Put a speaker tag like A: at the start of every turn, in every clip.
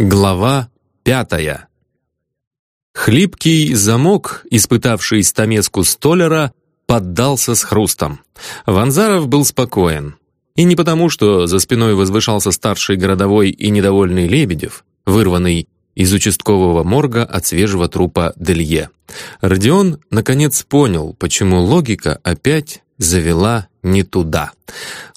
A: Глава пятая. Хлипкий замок, испытавший стамеску столера, поддался с хрустом. Ванзаров был спокоен. И не потому, что за спиной возвышался старший городовой и недовольный Лебедев, вырванный из участкового морга от свежего трупа Делье. Родион, наконец, понял, почему логика опять завела не туда.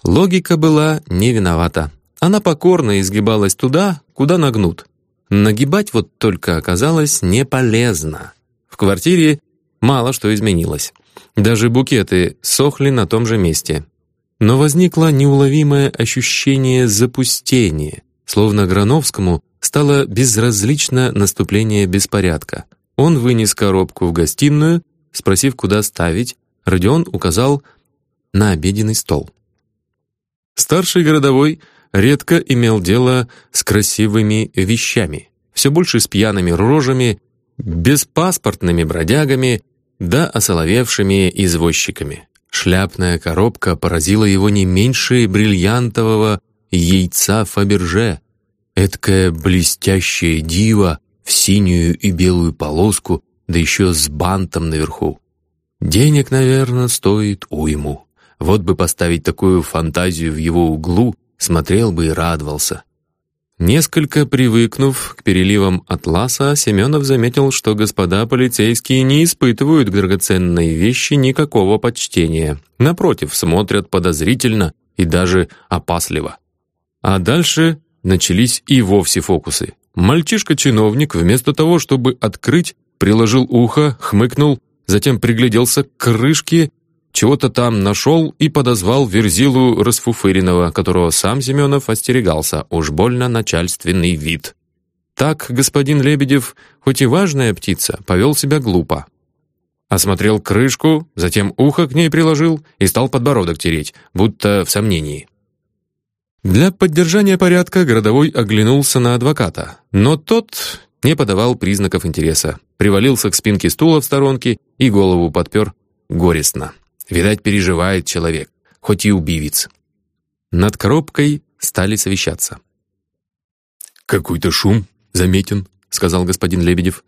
A: Логика была не виновата. Она покорно изгибалась туда, куда нагнут. Нагибать вот только оказалось не полезно. В квартире мало что изменилось. Даже букеты сохли на том же месте. Но возникло неуловимое ощущение запустения, словно Грановскому стало безразлично наступление беспорядка. Он вынес коробку в гостиную, спросив, куда ставить, Родион указал на обеденный стол. Старший городовой редко имел дело с красивыми вещами, все больше с пьяными рожами, беспаспортными бродягами да осоловевшими извозчиками. Шляпная коробка поразила его не меньше бриллиантового яйца Фаберже. Эдкая блестящая дива в синюю и белую полоску, да еще с бантом наверху. Денег, наверное, стоит уйму. Вот бы поставить такую фантазию в его углу, смотрел бы и радовался. Несколько привыкнув к переливам атласа, Семенов заметил, что господа полицейские не испытывают к драгоценной вещи никакого почтения. Напротив, смотрят подозрительно и даже опасливо. А дальше начались и вовсе фокусы. Мальчишка-чиновник, вместо того, чтобы открыть, приложил ухо, хмыкнул, затем пригляделся к крышке чего-то там нашел и подозвал Верзилу Расфуфыренного, которого сам Семенов остерегался, уж больно начальственный вид. Так господин Лебедев, хоть и важная птица, повел себя глупо. Осмотрел крышку, затем ухо к ней приложил и стал подбородок тереть, будто в сомнении. Для поддержания порядка городовой оглянулся на адвоката, но тот не подавал признаков интереса, привалился к спинке стула в сторонке и голову подпер горестно. Видать, переживает человек, хоть и убивец. Над коробкой стали совещаться.
B: «Какой-то шум заметен», — сказал господин Лебедев.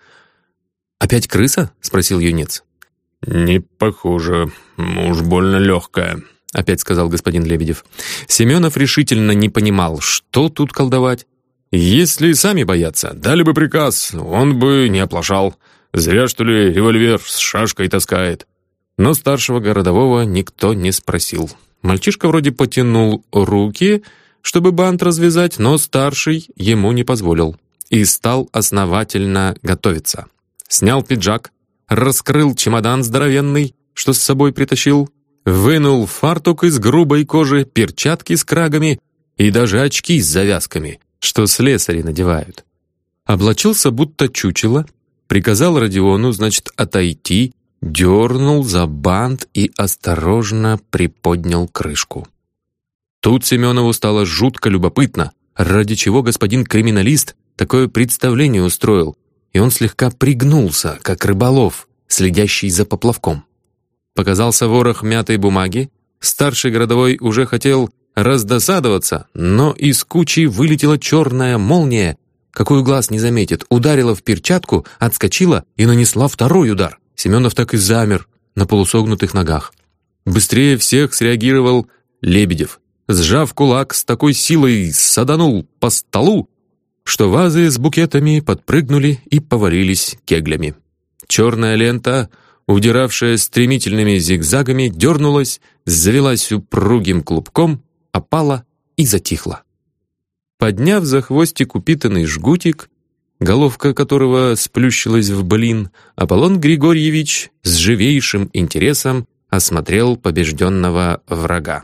A: «Опять крыса?» — спросил юнец.
B: «Не похоже. Уж больно легкая», —
A: опять сказал господин Лебедев. Семенов решительно не понимал, что тут колдовать. Если сами боятся, дали бы приказ, он бы не оплошал. Зря, что ли, револьвер с шашкой таскает. Но старшего городового никто не спросил. Мальчишка вроде потянул руки, чтобы бант развязать, но старший ему не позволил. И стал основательно готовиться. Снял пиджак, раскрыл чемодан здоровенный, что с собой притащил, вынул фартук из грубой кожи, перчатки с крагами и даже очки с завязками, что слесари надевают. Облачился будто чучело, приказал Родиону, значит, отойти, дернул за бант и осторожно приподнял крышку. Тут Семенову стало жутко любопытно, ради чего господин криминалист такое представление устроил, и он слегка пригнулся, как рыболов, следящий за поплавком. Показался ворох мятой бумаги, старший городовой уже хотел раздосадоваться, но из кучи вылетела черная молния, какую глаз не заметит, ударила в перчатку, отскочила и нанесла второй удар. Семенов так и замер на полусогнутых ногах. Быстрее всех среагировал Лебедев. Сжав кулак, с такой силой саданул по столу, что вазы с букетами подпрыгнули и повалились кеглями. Черная лента, удиравшая стремительными зигзагами, дернулась, завелась упругим клубком, опала и затихла. Подняв за хвостик упитанный жгутик, головка которого сплющилась в блин, Аполлон Григорьевич с живейшим интересом осмотрел побежденного врага.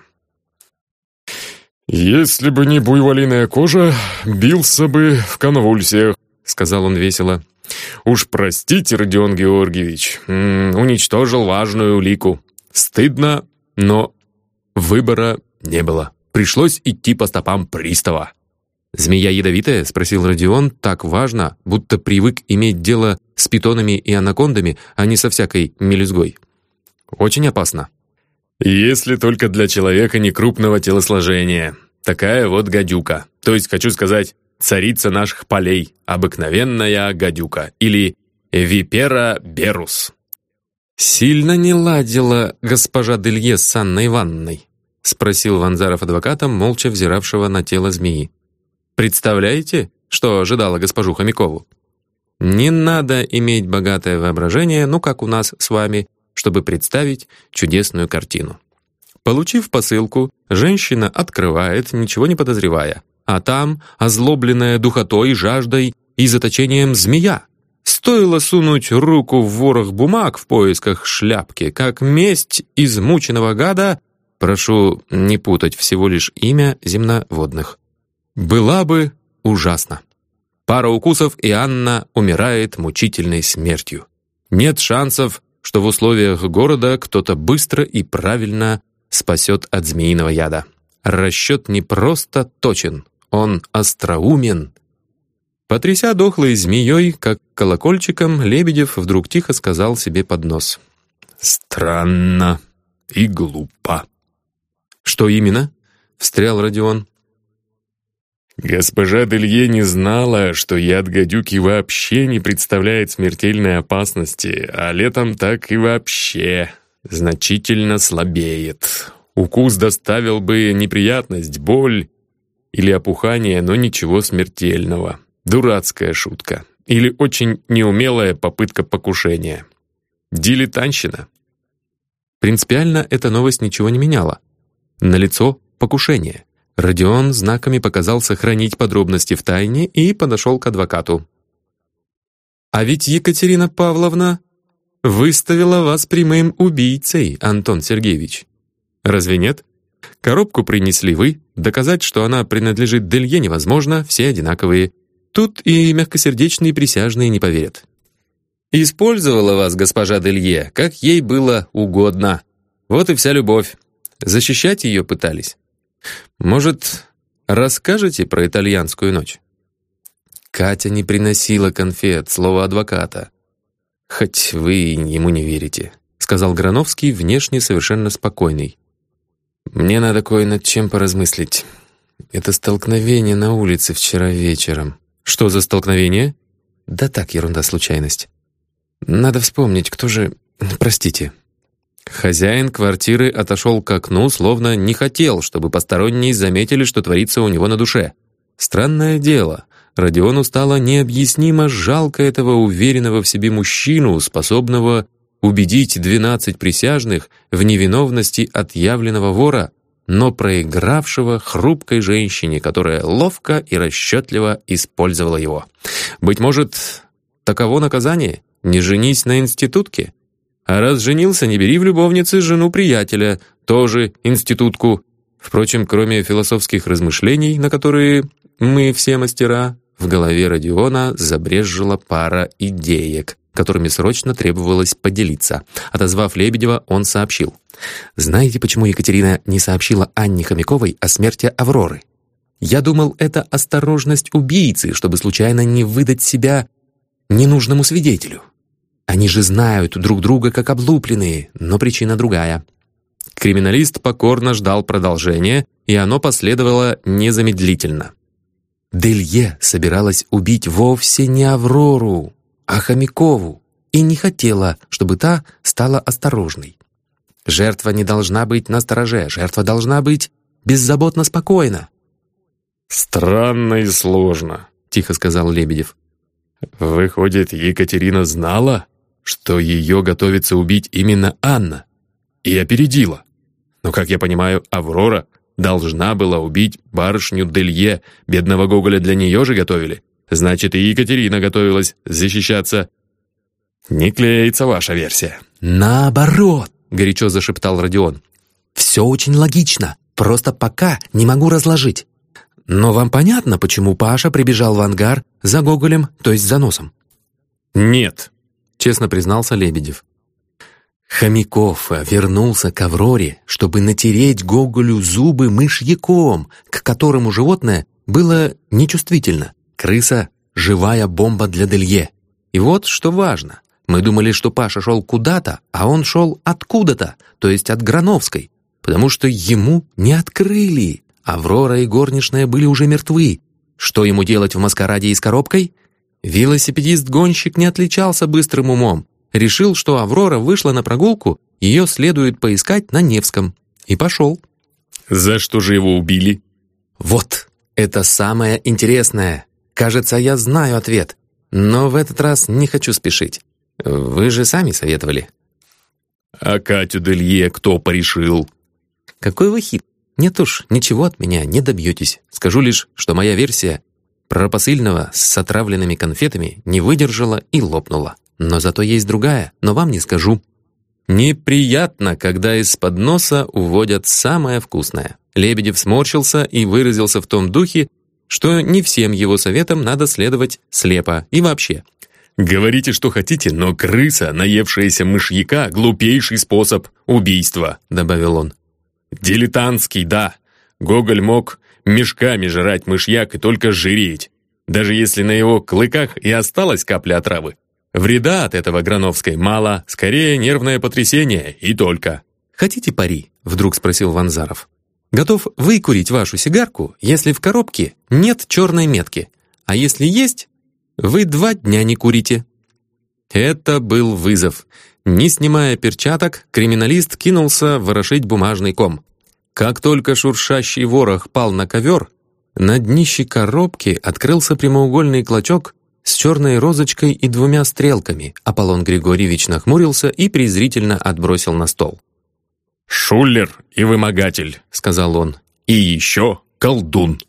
B: «Если бы не буйволиная кожа, бился бы в конвульсиях», — сказал он весело. «Уж простите, Родион Георгиевич, уничтожил важную улику. Стыдно, но выбора не было. Пришлось идти по стопам пристава».
A: «Змея ядовитая?» — спросил Родион так важно, будто привык иметь дело с питонами и анакондами, а не со всякой мелюзгой. «Очень опасно».
B: «Если только для человека некрупного телосложения. Такая вот гадюка. То есть, хочу сказать,
A: царица наших полей, обыкновенная гадюка, или Випера берус. «Сильно не ладила госпожа Делье с Анной Ивановной?» — спросил Ванзаров адвоката, молча взиравшего на тело змеи. «Представляете, что ожидала госпожу Хомякову?» «Не надо иметь богатое воображение, ну как у нас с вами, чтобы представить чудесную картину». Получив посылку, женщина открывает, ничего не подозревая. А там, озлобленная духотой, жаждой и заточением змея. Стоило сунуть руку в ворох бумаг в поисках шляпки, как месть измученного гада, прошу не путать всего лишь имя земноводных, была бы ужасна. Пара укусов, и Анна умирает мучительной смертью. Нет шансов, что в условиях города кто-то быстро и правильно спасет от змеиного яда. Расчет не просто точен, он остроумен. Потряся дохлой змеей, как колокольчиком, Лебедев вдруг тихо сказал себе под нос. «Странно и глупо». «Что именно?» — встрял Родион.
B: Госпожа Делье не знала, что яд гадюки вообще не представляет смертельной опасности, а летом так и вообще значительно слабеет. Укус доставил бы неприятность, боль или опухание, но ничего смертельного. Дурацкая шутка. Или очень неумелая попытка покушения. Дилетанщина.
A: Принципиально эта новость ничего не меняла. Налицо покушение. Родион знаками показал сохранить подробности в тайне и подошел к адвокату. «А ведь Екатерина Павловна выставила вас прямым убийцей, Антон Сергеевич. Разве нет? Коробку принесли вы, доказать, что она принадлежит Делье невозможно, все одинаковые. Тут и мягкосердечные присяжные не поверят. Использовала вас госпожа Делье, как ей было угодно. Вот и вся любовь. Защищать ее пытались. Может, расскажете про итальянскую ночь? Катя не приносила конфет, слово адвоката. «Хоть вы ему не верите», — сказал Грановский, внешне совершенно спокойный. «Мне надо кое над чем поразмыслить. Это столкновение на улице вчера вечером». «Что за столкновение?» «Да так, ерунда, случайность. Надо вспомнить, кто же... Простите». Хозяин квартиры отошел к окну, словно не хотел, чтобы посторонние заметили, что творится у него на душе. Странное дело. Родиону стало необъяснимо жалко этого уверенного в себе мужчину, способного убедить двенадцать присяжных в невиновности отъявленного вора, но проигравшего хрупкой женщине, которая ловко и расчетливо использовала его. Быть может, таково наказание? Не женись на институтке? А раз женился, не бери в любовницы жену приятеля, тоже институтку. Впрочем, кроме философских размышлений, на которые мы все мастера, в голове Родиона забрежжила пара идеек, которыми срочно требовалось поделиться. Отозвав Лебедева, он сообщил. «Знаете, почему Екатерина не сообщила Анне Хомяковой о смерти Авроры? Я думал, это осторожность убийцы, чтобы случайно не выдать себя ненужному свидетелю. Они же знают друг друга как облупленные, но причина другая». Криминалист покорно ждал продолжения, и оно последовало незамедлительно. Делье собиралась убить вовсе не Аврору, а Хомякову, и не хотела, чтобы та стала осторожной. Жертва не должна быть настороже, жертва должна быть беззаботно спокойна.
B: «Странно и сложно», — тихо сказал Лебедев. «Выходит, Екатерина знала, что ее готовится убить именно Анна, и опередила. Но, как я понимаю, Аврора должна была убить барышню Делье. Бедного Гоголя для нее же готовили. Значит, и Екатерина готовилась защищаться. Не клеится ваша версия.
A: «Наоборот!» — горячо зашептал Родион. «Все очень логично. Просто пока не могу разложить. Но вам понятно, почему Паша прибежал в ангар за Гоголем, то есть за носом?»
B: «Нет», —
A: честно признался Лебедев. Хомяков вернулся к Авроре, чтобы натереть Гоголю зубы мышьяком, к которому животное было нечувствительно. Крыса — живая бомба для Делье. И вот что важно. Мы думали, что Паша шел куда-то, а он шел откуда-то, то есть от Грановской, потому что ему не открыли. Аврора и горничная были уже мертвы. Что ему делать в маскараде и с коробкой? Велосипедист-гонщик не отличался быстрым умом. Решил, что Аврора вышла на прогулку, ее следует поискать на Невском. И пошел.
B: «За что же его убили?»
A: «Вот, это самое интересное. Кажется, я знаю ответ. Но в этот раз не хочу спешить. Вы же сами советовали».
B: «А Катю Делье кто порешил?»
A: «Какой вы хит. Нет уж, ничего от меня не добьетесь. Скажу лишь, что моя версия про посыльного с отравленными конфетами не выдержала и лопнула. Но зато есть другая, но вам не скажу. Неприятно, когда из-под носа уводят самое вкусное. Лебедев сморщился и выразился в том духе, что не всем его советам надо следовать слепо и вообще.
B: «Говорите, что хотите, но крыса, наевшаяся мышьяка, глупейший способ убийства», — добавил он. «Дилетантский, да. Гоголь мог мешками жрать мышьяк и только жиреть, даже если на его клыках и осталась капля отравы. Вреда от этого Грановской мало, скорее нервное потрясение и только».
A: «Хотите пари?» — вдруг спросил Ванзаров. «Готов выкурить вашу сигарку, если в коробке нет черной метки, а если есть, вы два дня не курите». Это был вызов. Не снимая перчаток, криминалист кинулся ворошить бумажный ком. Как только шуршащий ворох пал на ковер, на днище коробки открылся прямоугольный клочок с черной розочкой и двумя стрелками. Аполлон Григорьевич нахмурился и презрительно отбросил на стол.
B: «Шулер и вымогатель», — сказал он. «И еще колдун».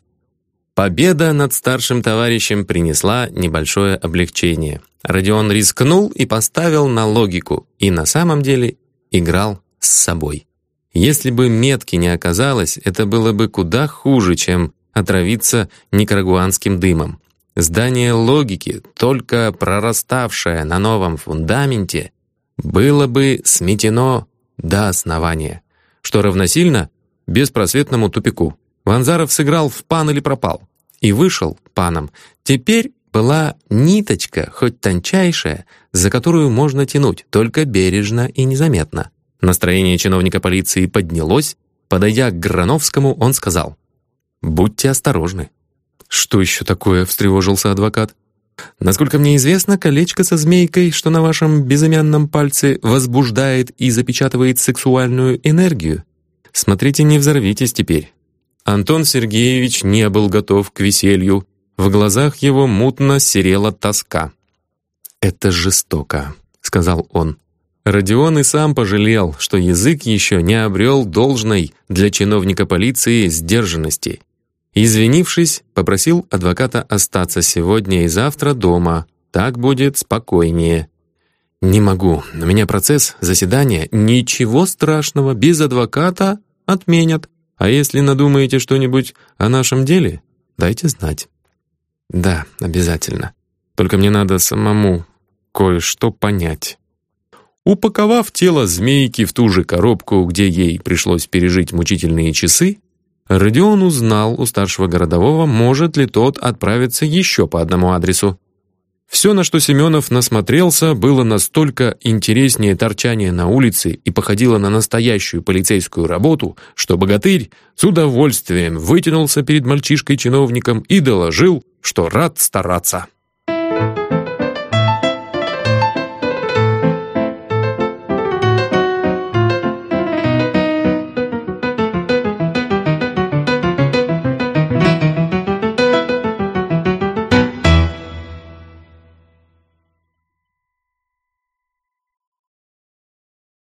A: Победа над старшим товарищем принесла небольшое облегчение. Родион рискнул и поставил на логику, и на самом деле играл с собой. Если бы метки не оказалось, это было бы куда хуже, чем отравиться никарагуанским дымом. Здание логики, только прораставшее на новом фундаменте, было бы сметено до основания, что равносильно беспросветному тупику. Ванзаров сыграл в пан или пропал и вышел паном. Теперь была ниточка, хоть тончайшая, за которую можно тянуть, только бережно и незаметно. Настроение чиновника полиции поднялось. Подойдя к Грановскому, он сказал, «Будьте осторожны». «Что еще такое?» — встревожился адвокат. «Насколько мне известно, колечко со змейкой, что на вашем безымянном пальце, возбуждает и запечатывает сексуальную энергию. Смотрите, не взорвитесь теперь». Антон Сергеевич не был готов к веселью. В глазах его мутно серела тоска. «Это жестоко», — сказал он. Родион и сам пожалел, что язык еще не обрел должной для чиновника полиции сдержанности. Извинившись, попросил адвоката остаться сегодня и завтра дома. Так будет спокойнее. «Не могу. У меня процесс, заседание. Ничего страшного. Без адвоката отменят. А если надумаете что-нибудь о нашем деле, дайте знать». «Да, обязательно. Только мне надо самому кое-что понять». Упаковав тело змейки в ту же коробку, где ей пришлось пережить мучительные часы, Родион узнал у старшего городового, может ли тот отправиться еще по одному адресу. Все, на что Семенов насмотрелся, было настолько интереснее торчания на улице и походило на настоящую полицейскую работу, что богатырь с удовольствием вытянулся перед мальчишкой-чиновником и доложил, что рад стараться. Thank.